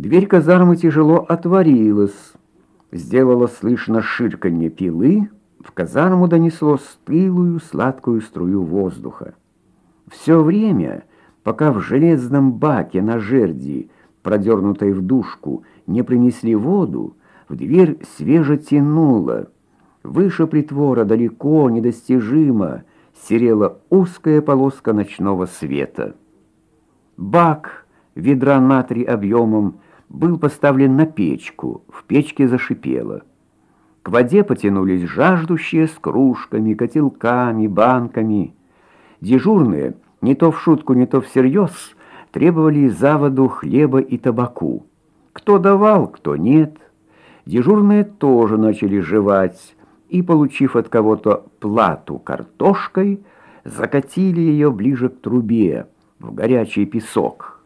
Дверь казармы тяжело отворилась. Сделала слышно ширканье пилы, в казарму донесло стылую сладкую струю воздуха. Все время, пока в железном баке на жерди, продернутой в душку, не принесли воду, в дверь свеже тянуло. Выше притвора, далеко, недостижимо, серела узкая полоска ночного света. Бак, ведра натрий объемом, был поставлен на печку, в печке зашипело. К воде потянулись жаждущие с кружками, котелками, банками. Дежурные, не то в шутку, не то всерьез, требовали за воду хлеба и табаку. Кто давал, кто нет. Дежурные тоже начали жевать, и, получив от кого-то плату картошкой, закатили ее ближе к трубе, в горячий песок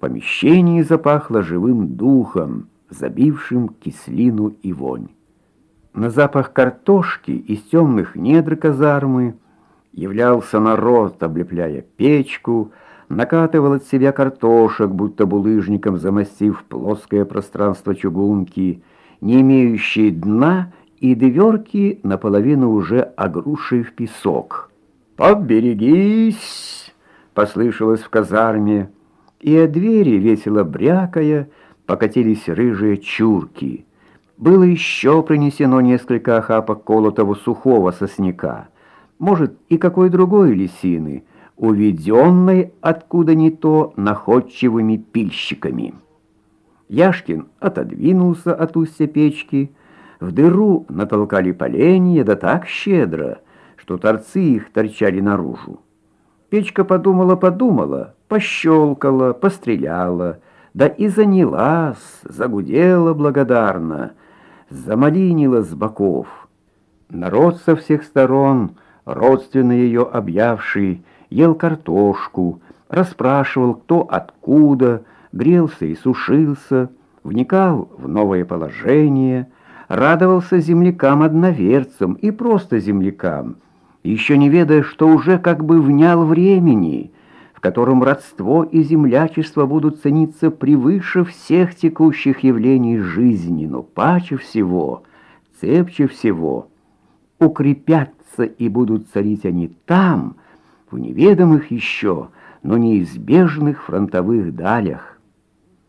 помещении запахло живым духом, забившим кислину и вонь. На запах картошки из темных недр казармы являлся народ, облепляя печку, накатывал от себя картошек, будто булыжником замостив плоское пространство чугунки, не имеющие дна и дверки, наполовину уже огрушив в песок. «Поберегись!» — послышалось в казарме и от двери, весело брякая, покатились рыжие чурки. Было еще принесено несколько охапок колотого сухого сосняка, может, и какой другой лисины, уведенной откуда ни то находчивыми пильщиками. Яшкин отодвинулся от устья печки, в дыру натолкали поленья, да так щедро, что торцы их торчали наружу. Печка подумала-подумала, пощелкала, постреляла, да и занялась, загудела благодарно, замалинила с боков. Народ со всех сторон, родственно ее объявший, ел картошку, расспрашивал, кто откуда, грелся и сушился, вникал в новое положение, радовался землякам-одноверцам и просто землякам, еще не ведая, что уже как бы внял времени — в котором родство и землячество будут цениться превыше всех текущих явлений жизни, но паче всего, цепче всего, укрепятся и будут царить они там, в неведомых еще, но неизбежных фронтовых далях.